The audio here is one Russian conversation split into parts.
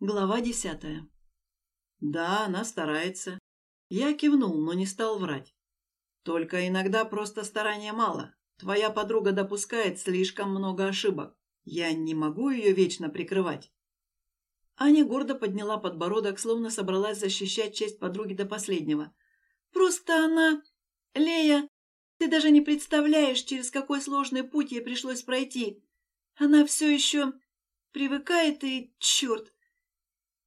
Глава десятая. Да, она старается. Я кивнул, но не стал врать. Только иногда просто старания мало. Твоя подруга допускает слишком много ошибок. Я не могу ее вечно прикрывать. Аня гордо подняла подбородок, словно собралась защищать честь подруги до последнего. Просто она... Лея, ты даже не представляешь, через какой сложный путь ей пришлось пройти. Она все еще привыкает и... Черт,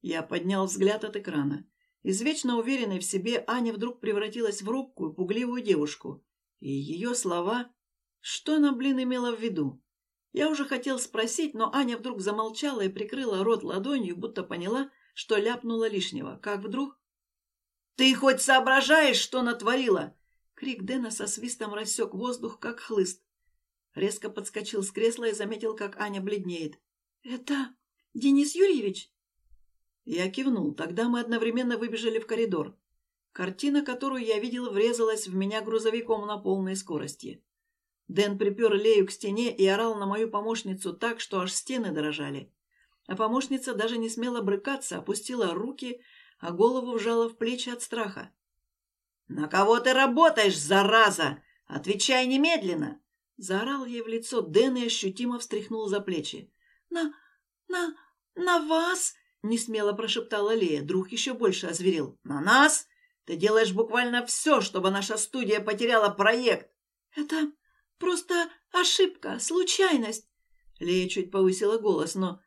я поднял взгляд от экрана. Из вечно уверенной в себе Аня вдруг превратилась в робкую, пугливую девушку. И ее слова... Что она, блин, имела в виду? Я уже хотел спросить, но Аня вдруг замолчала и прикрыла рот ладонью, будто поняла, что ляпнула лишнего. Как вдруг... «Ты хоть соображаешь, что натворила?» Крик Дэна со свистом рассек воздух, как хлыст. Резко подскочил с кресла и заметил, как Аня бледнеет. «Это Денис Юрьевич?» Я кивнул. Тогда мы одновременно выбежали в коридор. Картина, которую я видел, врезалась в меня грузовиком на полной скорости. Дэн припер Лею к стене и орал на мою помощницу так, что аж стены дрожали. А помощница даже не смела брыкаться, опустила руки, а голову вжала в плечи от страха. «На кого ты работаешь, зараза? Отвечай немедленно!» Заорал ей в лицо Дэн и ощутимо встряхнул за плечи. «На... на... на вас!» — несмело прошептала Лея. Друг еще больше озверел. «На нас? Ты делаешь буквально все, чтобы наша студия потеряла проект!» «Это просто ошибка, случайность!» Лея чуть повысила голос, но...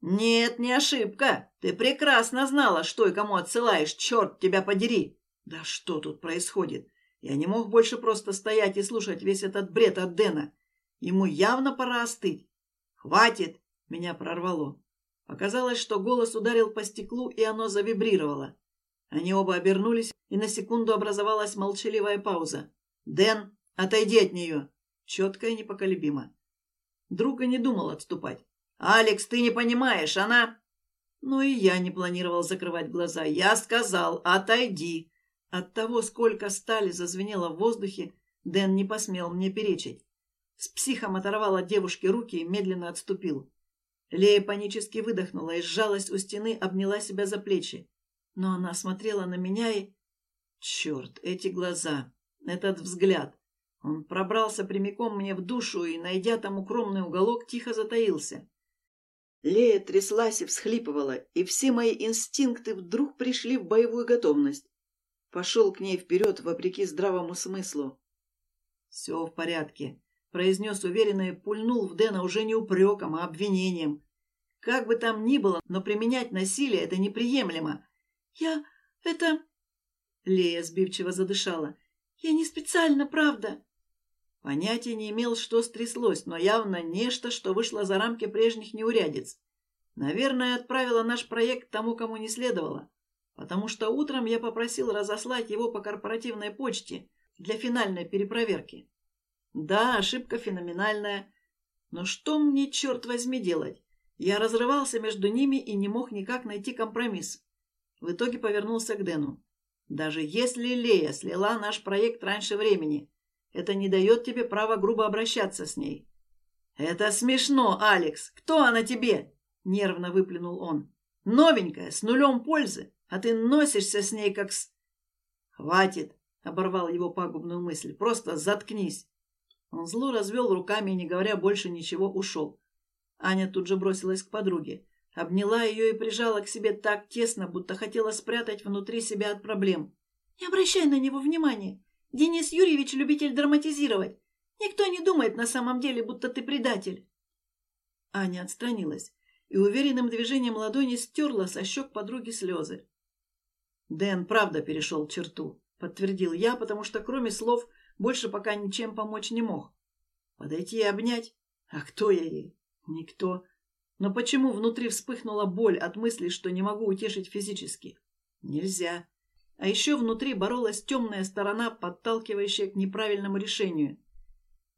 «Нет, не ошибка! Ты прекрасно знала, что и кому отсылаешь, черт тебя подери!» «Да что тут происходит? Я не мог больше просто стоять и слушать весь этот бред от Дэна. Ему явно пора остыть. «Хватит!» — меня прорвало. Оказалось, что голос ударил по стеклу, и оно завибрировало. Они оба обернулись, и на секунду образовалась молчаливая пауза. «Дэн, отойди от нее!» Четко и непоколебимо. Друга не думал отступать. «Алекс, ты не понимаешь, она...» Ну и я не планировал закрывать глаза. Я сказал «отойди». От того, сколько стали зазвенело в воздухе, Дэн не посмел мне перечить. С психом оторвал от девушки руки и медленно отступил. Лея панически выдохнула и сжалась у стены, обняла себя за плечи. Но она смотрела на меня и... Черт, эти глаза, этот взгляд. Он пробрался прямиком мне в душу и, найдя там укромный уголок, тихо затаился. Лея тряслась и всхлипывала, и все мои инстинкты вдруг пришли в боевую готовность. Пошел к ней вперед, вопреки здравому смыслу. «Все в порядке произнес уверенно и пульнул в Дэна уже не упреком, а обвинением. Как бы там ни было, но применять насилие — это неприемлемо. «Я... это...» Лея сбивчиво задышала. «Я не специально, правда». Понятия не имел, что стряслось, но явно нечто, что вышло за рамки прежних неурядиц. Наверное, отправила наш проект тому, кому не следовало, потому что утром я попросил разослать его по корпоративной почте для финальной перепроверки. Да, ошибка феноменальная. Но что мне, черт возьми, делать? Я разрывался между ними и не мог никак найти компромисс. В итоге повернулся к Дэну. Даже если Лея слила наш проект раньше времени, это не дает тебе права грубо обращаться с ней. «Это смешно, Алекс! Кто она тебе?» — нервно выплюнул он. «Новенькая, с нулем пользы, а ты носишься с ней как с...» «Хватит!» — оборвал его пагубную мысль. «Просто заткнись!» Он зло развел руками и, не говоря больше ничего, ушел. Аня тут же бросилась к подруге. Обняла ее и прижала к себе так тесно, будто хотела спрятать внутри себя от проблем. «Не обращай на него внимания. Денис Юрьевич – любитель драматизировать. Никто не думает на самом деле, будто ты предатель». Аня отстранилась и уверенным движением ладони стерла со щек подруги слезы. «Дэн правда перешел черту», — подтвердил я, потому что кроме слов больше пока ничем помочь не мог. Подойти и обнять? А кто я ей? Никто. Но почему внутри вспыхнула боль от мысли, что не могу утешить физически? Нельзя. А еще внутри боролась темная сторона, подталкивающая к неправильному решению.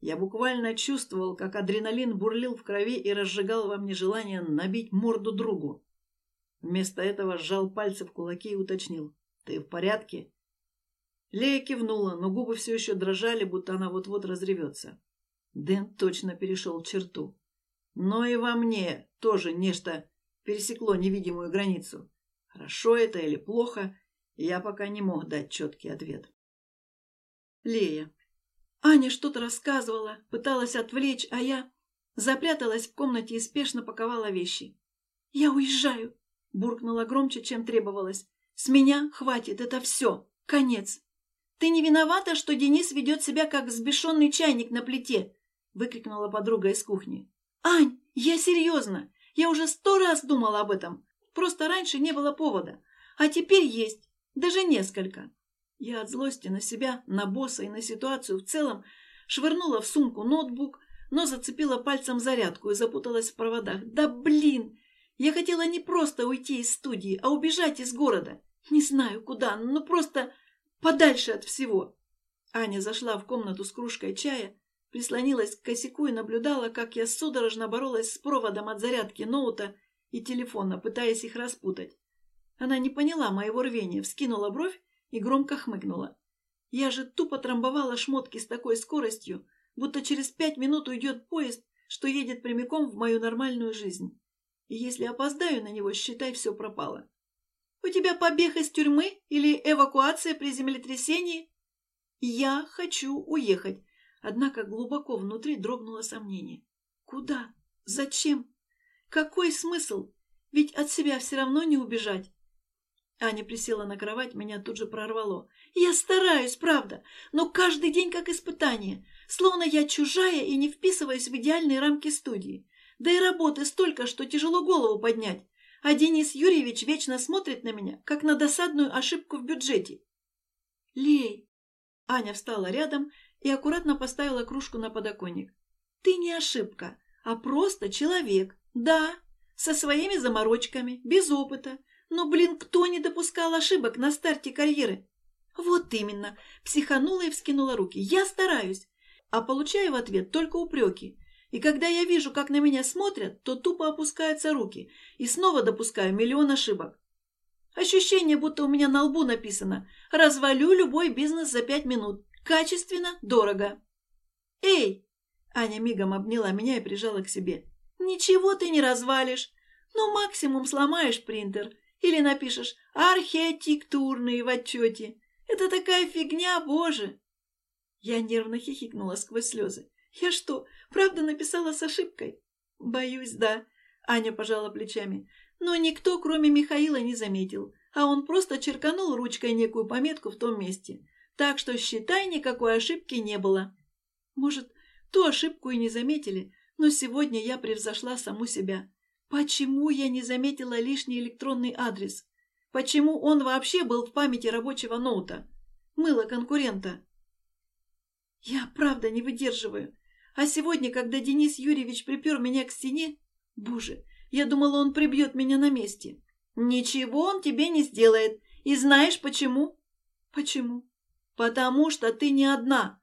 Я буквально чувствовал, как адреналин бурлил в крови и разжигал во мне желание набить морду другу. Вместо этого сжал пальцы в кулаки и уточнил. «Ты в порядке?» Лея кивнула, но губы все еще дрожали, будто она вот-вот разревется. Дэн точно перешел черту. Но и во мне тоже нечто пересекло невидимую границу. Хорошо это или плохо, я пока не мог дать четкий ответ. Лея. Аня что-то рассказывала, пыталась отвлечь, а я запряталась в комнате и спешно паковала вещи. «Я уезжаю!» – буркнула громче, чем требовалось. «С меня хватит, это все, конец!» «Ты не виновата, что Денис ведет себя, как взбешенный чайник на плите?» – выкрикнула подруга из кухни. «Ань, я серьезно! Я уже сто раз думала об этом. Просто раньше не было повода. А теперь есть. Даже несколько. Я от злости на себя, на босса и на ситуацию в целом швырнула в сумку ноутбук, но зацепила пальцем зарядку и запуталась в проводах. Да блин! Я хотела не просто уйти из студии, а убежать из города. Не знаю куда, но просто подальше от всего. Аня зашла в комнату с кружкой чая, прислонилась к косяку и наблюдала, как я судорожно боролась с проводом от зарядки ноута и телефона, пытаясь их распутать. Она не поняла моего рвения, вскинула бровь и громко хмыкнула. Я же тупо трамбовала шмотки с такой скоростью, будто через пять минут уйдет поезд, что едет прямиком в мою нормальную жизнь. И если опоздаю на него, считай, все пропало. «У тебя побег из тюрьмы или эвакуация при землетрясении?» «Я хочу уехать», однако глубоко внутри дрогнуло сомнение. «Куда? Зачем? Какой смысл? Ведь от себя все равно не убежать. Аня присела на кровать, меня тут же прорвало. Я стараюсь, правда, но каждый день как испытание. Словно я чужая и не вписываюсь в идеальные рамки студии. Да и работы столько, что тяжело голову поднять. А Денис Юрьевич вечно смотрит на меня, как на досадную ошибку в бюджете. Лей. Аня встала рядом и аккуратно поставила кружку на подоконник. Ты не ошибка, а просто человек. Да, со своими заморочками, без опыта. Но, блин, кто не допускал ошибок на старте карьеры? Вот именно. Психанула и вскинула руки. Я стараюсь. А получаю в ответ только упреки. И когда я вижу, как на меня смотрят, то тупо опускаются руки. И снова допускаю миллион ошибок. Ощущение, будто у меня на лбу написано «Развалю любой бизнес за пять минут. Качественно, дорого». «Эй!» Аня мигом обняла меня и прижала к себе. Ничего ты не развалишь. Ну, максимум сломаешь принтер. Или напишешь «архитектурные» в отчете. Это такая фигня, боже!» Я нервно хихикнула сквозь слезы. «Я что, правда написала с ошибкой?» «Боюсь, да», — Аня пожала плечами. «Но никто, кроме Михаила, не заметил, а он просто черканул ручкой некую пометку в том месте. Так что, считай, никакой ошибки не было». «Может, ту ошибку и не заметили, но сегодня я превзошла саму себя. Почему я не заметила лишний электронный адрес? Почему он вообще был в памяти рабочего ноута? Мыло конкурента. Я правда не выдерживаю. А сегодня, когда Денис Юрьевич припер меня к стене... Боже, я думала, он прибьет меня на месте. Ничего он тебе не сделает. И знаешь почему? Почему? Потому что ты не одна.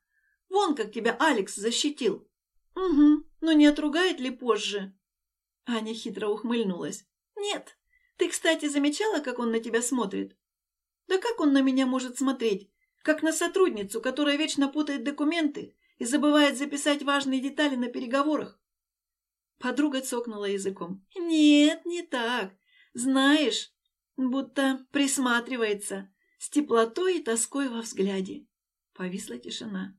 Вон как тебя Алекс защитил. Угу, но не отругает ли позже?» Аня хитро ухмыльнулась. «Нет. Ты, кстати, замечала, как он на тебя смотрит?» «Да как он на меня может смотреть? Как на сотрудницу, которая вечно путает документы и забывает записать важные детали на переговорах?» Подруга цокнула языком. «Нет, не так. Знаешь, будто присматривается, с теплотой и тоской во взгляде». Повисла тишина.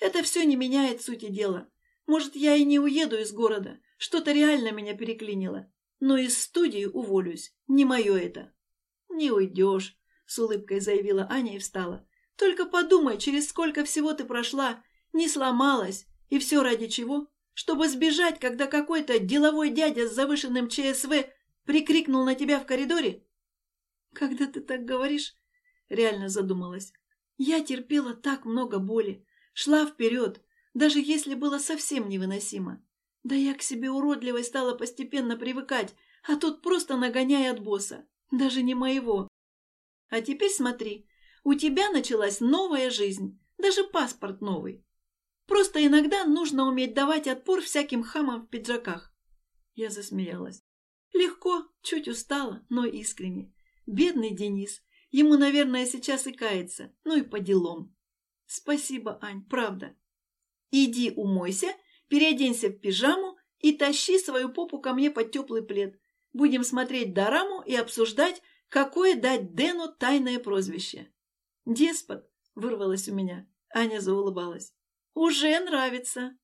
«Это все не меняет сути дела. Может, я и не уеду из города, что-то реально меня переклинило. Но из студии уволюсь, не мое это. Не уйдешь, с улыбкой заявила Аня и встала. Только подумай, через сколько всего ты прошла, не сломалась, и все ради чего? Чтобы сбежать, когда какой-то деловой дядя с завышенным ЧСВ прикрикнул на тебя в коридоре? Когда ты так говоришь, реально задумалась. Я терпела так много боли, шла вперед, даже если было совсем невыносимо. Да я к себе уродливой стала постепенно привыкать, а тут просто нагоняй от босса, даже не моего. А теперь смотри, у тебя началась новая жизнь, даже паспорт новый. Просто иногда нужно уметь давать отпор всяким хамам в пиджаках. Я засмеялась. Легко, чуть устала, но искренне. Бедный Денис. Ему, наверное, сейчас и кается. Ну и по делам. Спасибо, Ань, правда. Иди умойся, переоденься в пижаму и тащи свою попу ко мне под теплый плед. Будем смотреть дораму и обсуждать, какое дать Дэну тайное прозвище. «Деспот», — вырвалось у меня. Аня заулыбалась. «Уже нравится».